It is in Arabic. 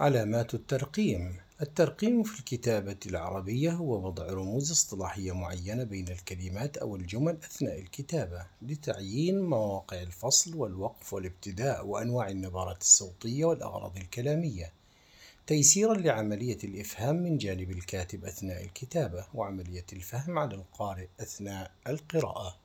علامات الترقيم. الترقيم في الكتابة العربية هو وضع رموز اصطلاحية معينة بين الكلمات أو الجمل أثناء الكتابة لتعيين مواقع الفصل والوقف والابتداء وأنواع النبرات الصوتية والأغراض الكلامية. تيسيرا لعملية الإفهام من جانب الكاتب أثناء الكتابة وعملية الفهم على القارئ أثناء القراءة.